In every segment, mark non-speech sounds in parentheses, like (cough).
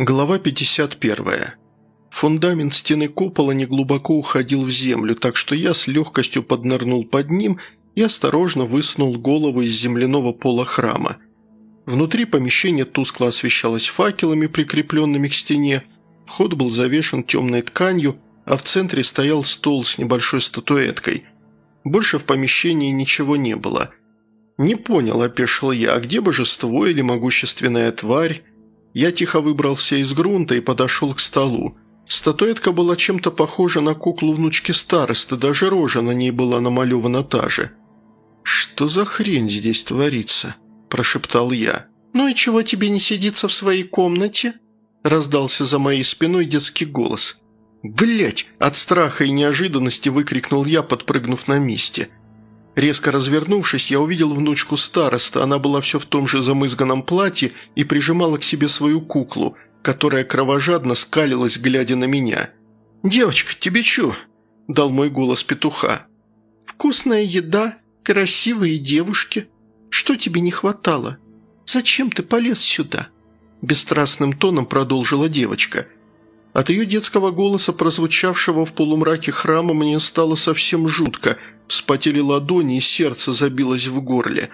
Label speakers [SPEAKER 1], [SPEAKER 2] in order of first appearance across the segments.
[SPEAKER 1] Глава 51. Фундамент стены купола неглубоко уходил в землю, так что я с легкостью поднырнул под ним и осторожно высунул голову из земляного пола храма. Внутри помещение тускло освещалось факелами, прикрепленными к стене, вход был завешен темной тканью, а в центре стоял стол с небольшой статуэткой. Больше в помещении ничего не было. Не понял, опешил я, а где божество или могущественная тварь? Я тихо выбрался из грунта и подошел к столу. Статуэтка была чем-то похожа на куклу внучки старосты, даже рожа на ней была намалевана та же. «Что за хрень здесь творится?» – прошептал я.
[SPEAKER 2] «Ну и чего тебе не сидится в своей комнате?» – раздался за моей спиной детский голос.
[SPEAKER 1] Блять! от страха и неожиданности выкрикнул я, подпрыгнув на месте – Резко развернувшись, я увидел внучку староста. Она была все в том же замызганном платье и прижимала к себе свою куклу, которая кровожадно скалилась, глядя на меня. «Девочка, тебе чё?» – дал мой голос петуха.
[SPEAKER 2] «Вкусная еда, красивые девушки. Что тебе не хватало? Зачем ты полез сюда?» Бесстрастным тоном продолжила девочка. От ее детского голоса, прозвучавшего в полумраке храма, мне стало совсем жутко – Вспотели ладони, и сердце забилось в горле.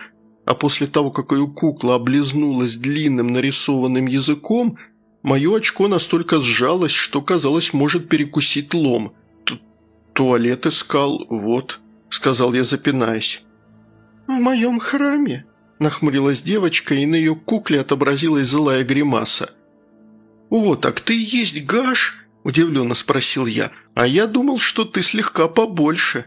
[SPEAKER 2] А после того, как ее кукла облизнулась длинным нарисованным языком, мое очко настолько сжалось, что, казалось, может перекусить лом. Т «Туалет искал, вот», — сказал я, запинаясь. «В моем храме?» – нахмурилась девочка, и на ее кукле отобразилась злая гримаса.
[SPEAKER 1] «О, так ты и есть Гаш?» – удивленно спросил я. «А я думал, что ты слегка побольше».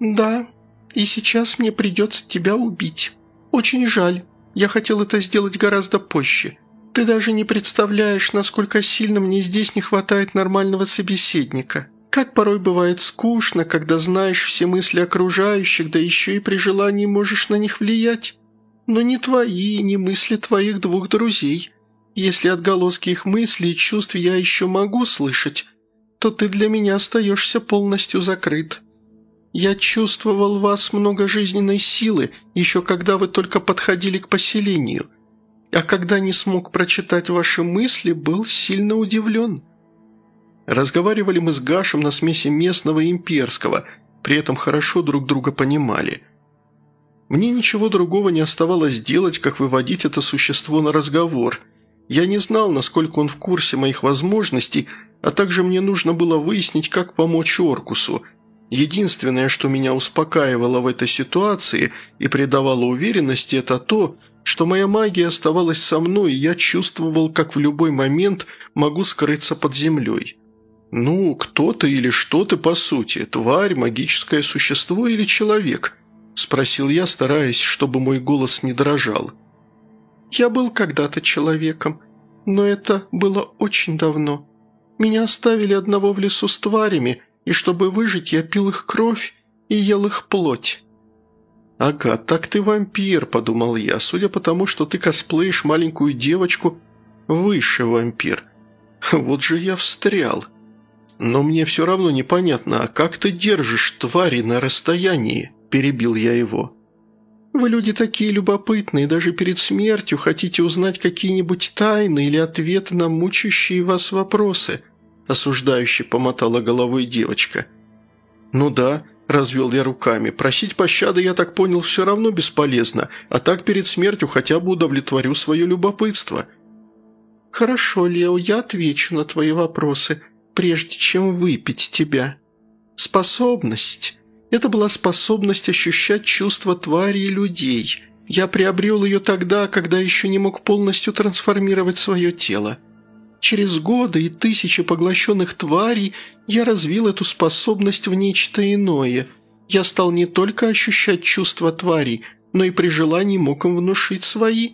[SPEAKER 2] «Да, и сейчас мне придется тебя убить. Очень жаль. Я хотел это сделать гораздо позже. Ты даже не представляешь, насколько сильно мне здесь не хватает нормального собеседника. Как порой бывает скучно, когда знаешь все мысли окружающих, да еще и при желании можешь на них влиять. Но не твои, не мысли твоих двух друзей. Если отголоски их мыслей и чувств я еще могу слышать, то ты для меня остаешься полностью закрыт». Я чувствовал вас много жизненной силы, еще когда вы только подходили к поселению. А когда не смог прочитать ваши мысли, был сильно удивлен». Разговаривали мы с Гашем на смеси местного и имперского, при этом хорошо друг друга понимали. Мне ничего другого не оставалось делать, как выводить это существо на разговор. Я не знал, насколько он в курсе моих возможностей, а также мне нужно было выяснить, как помочь Оркусу – Единственное, что меня успокаивало в этой ситуации и придавало уверенности, это то, что моя магия оставалась со мной, и я чувствовал, как в любой момент могу скрыться под землей. «Ну, кто ты или что ты по сути? Тварь, магическое существо или человек?» – спросил я, стараясь, чтобы мой голос не дрожал. «Я был когда-то человеком, но это было очень давно. Меня оставили одного в лесу с тварями, и чтобы выжить, я пил их кровь и ел их плоть».
[SPEAKER 1] «Ага, так ты вампир», – подумал я, судя по тому, что ты косплеишь маленькую девочку, высший вампир. (laughs) Вот же я встрял. Но мне все равно непонятно, а как ты держишь твари на расстоянии?» – перебил я его.
[SPEAKER 2] «Вы люди такие любопытные, даже перед смертью хотите узнать какие-нибудь тайны или ответы на мучающие вас вопросы», – осуждающе помотала головой девочка.
[SPEAKER 1] «Ну да», – развел я руками, – «просить пощады, я так понял, все равно бесполезно, а так перед смертью хотя бы удовлетворю свое любопытство».
[SPEAKER 2] «Хорошо, Лео, я отвечу на твои вопросы, прежде чем выпить тебя. Способность. Это была способность ощущать чувства твари и людей. Я приобрел ее тогда, когда еще не мог полностью трансформировать свое тело. Через годы и тысячи поглощенных тварей я развил эту способность в нечто иное. Я стал не только ощущать чувства тварей, но и при желании мог им внушить свои.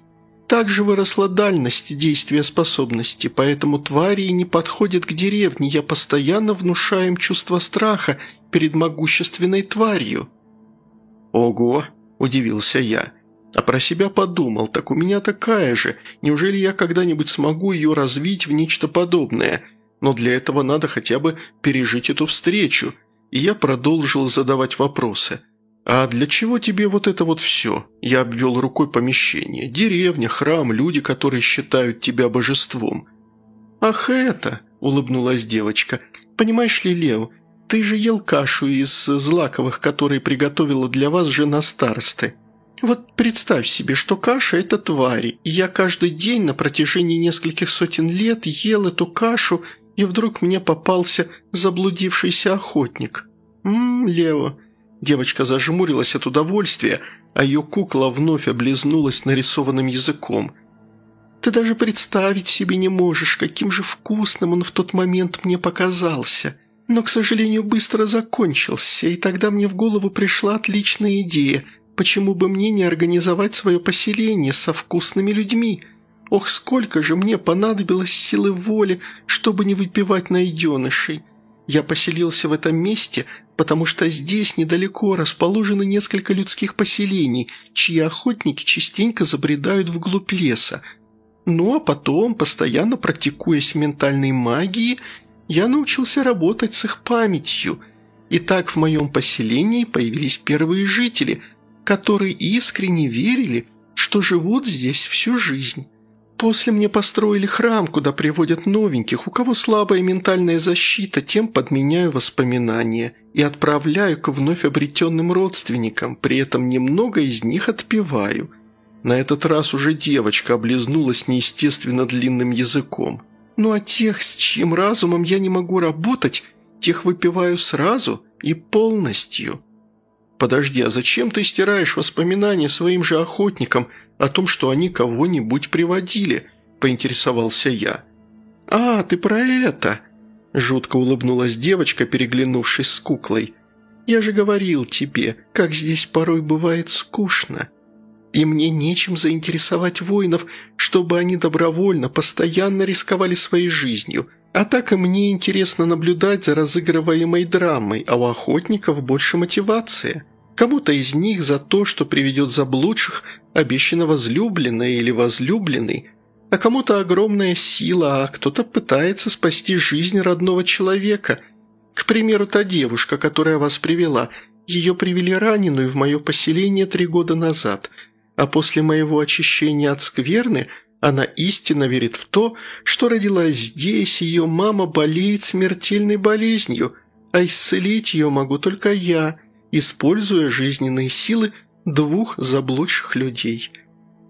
[SPEAKER 2] Также выросла дальность действия способности, поэтому твари не подходят к деревне, я постоянно внушаю им чувство страха перед могущественной тварью».
[SPEAKER 1] «Ого!» – удивился я – а про себя подумал, так у меня такая же. Неужели я когда-нибудь смогу ее развить в нечто подобное? Но для этого надо хотя бы пережить эту встречу. И я продолжил задавать вопросы. «А для чего тебе вот это вот все?» Я обвел рукой помещение. «Деревня, храм, люди, которые считают тебя божеством».
[SPEAKER 2] «Ах это!» – улыбнулась девочка. «Понимаешь ли, Лео, ты же ел кашу из злаковых, которые приготовила для вас жена старосты. Вот представь себе, что каша – это твари, и я каждый день на протяжении нескольких сотен лет ел эту кашу, и вдруг мне попался заблудившийся охотник. Ммм, Лео». Девочка зажмурилась от удовольствия, а ее кукла вновь облизнулась нарисованным языком. «Ты даже представить себе не можешь, каким же вкусным он в тот момент мне показался но, к сожалению, быстро закончился, и тогда мне в голову пришла отличная идея, почему бы мне не организовать свое поселение со вкусными людьми. Ох, сколько же мне понадобилось силы воли, чтобы не выпивать найденышей. Я поселился в этом месте, потому что здесь недалеко расположены несколько людских поселений, чьи охотники частенько забредают вглубь леса. Ну а потом, постоянно практикуясь в ментальной магии, я научился работать с их памятью, и так в моем поселении появились первые жители, которые искренне верили, что живут здесь всю жизнь. После мне построили храм, куда приводят новеньких, у кого слабая ментальная защита, тем подменяю воспоминания и отправляю к вновь обретенным родственникам, при этом немного из них отпеваю. На этот раз уже девочка облизнулась неестественно длинным языком. Ну а тех, с чьим разумом я не могу работать, тех выпиваю сразу и полностью. Подожди, а зачем ты стираешь воспоминания своим же охотникам о том, что они кого-нибудь приводили?» – поинтересовался я. «А, ты про это!» – жутко улыбнулась девочка, переглянувшись с куклой. «Я же говорил тебе, как здесь порой бывает скучно» и мне нечем заинтересовать воинов, чтобы они добровольно, постоянно рисковали своей жизнью. А так и мне интересно наблюдать за разыгрываемой драмой, а у охотников больше мотивации. Кому-то из них за то, что приведет заблудших, обещано возлюбленное или возлюбленный, а кому-то огромная сила, а кто-то пытается спасти жизнь родного человека. К примеру, та девушка, которая вас привела, ее привели раненую в мое поселение три года назад – а после моего очищения от скверны она истинно верит в то, что родилась здесь, ее мама болеет смертельной болезнью, а исцелить ее могу только я, используя жизненные силы двух заблудших людей.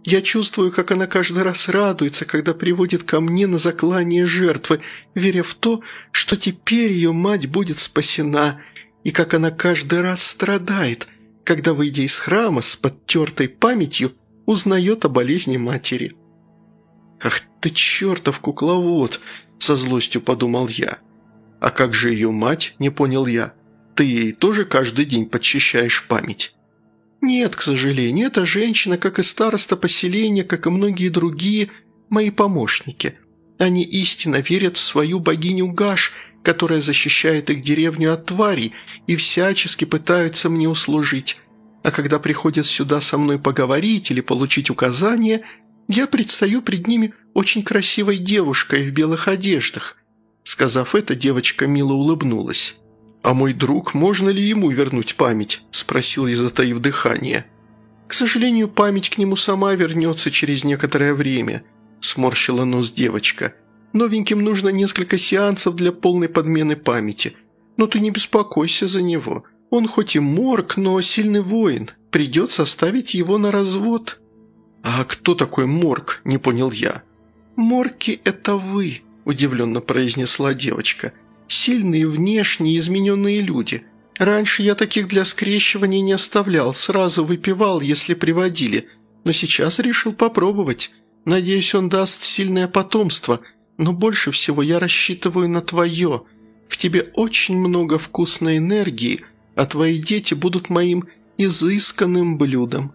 [SPEAKER 2] Я чувствую, как она каждый раз радуется, когда приводит ко мне на заклание жертвы, веря в то, что теперь ее мать будет спасена, и как она каждый раз страдает, когда, выйдя из храма с подтертой памятью, узнает о болезни матери. «Ах ты чертов кукловод!» – со злостью подумал я. «А как же ее мать?» – не понял я. «Ты ей тоже каждый день подчищаешь память?» «Нет, к сожалению, эта женщина, как и староста поселения, как и многие другие, мои помощники. Они истинно верят в свою богиню Гаш – которая защищает их деревню от тварей и всячески пытаются мне услужить. А когда приходят сюда со мной поговорить или получить указания, я предстаю пред ними очень красивой девушкой в белых одеждах». Сказав это, девочка мило улыбнулась. «А мой друг, можно ли ему вернуть память?» – спросил я, затаив дыхание. «К сожалению, память к нему сама вернется через некоторое время», – сморщила нос девочка. Новеньким нужно несколько сеансов для полной подмены памяти. Но ты не беспокойся за него. Он хоть и морг, но сильный воин. Придется оставить его на развод». «А кто такой морг?» – не понял я. «Морки – это вы», – удивленно произнесла девочка. «Сильные, внешние, измененные люди. Раньше я таких для скрещивания не оставлял, сразу выпивал, если приводили. Но сейчас решил попробовать. Надеюсь, он даст сильное потомство – но больше всего я рассчитываю на твое. В тебе очень много вкусной энергии, а твои дети будут моим изысканным блюдом».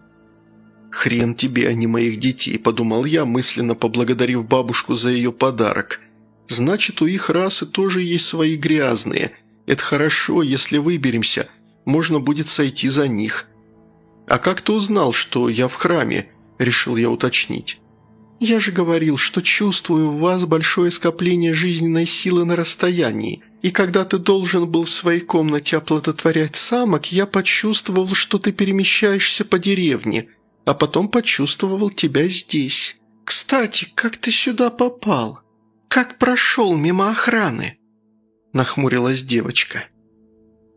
[SPEAKER 2] «Хрен тебе, а не моих детей», – подумал я, мысленно поблагодарив бабушку за ее подарок. «Значит, у их расы тоже есть свои грязные. Это хорошо, если выберемся, можно будет сойти за них». «А как ты узнал, что я в храме?» – решил я уточнить. «Я же говорил, что чувствую в вас большое скопление жизненной силы на расстоянии, и когда ты должен был в своей комнате оплодотворять самок, я почувствовал, что ты перемещаешься по деревне, а потом почувствовал тебя здесь. Кстати, как ты сюда попал?» Как прошел мимо охраны?» – нахмурилась девочка.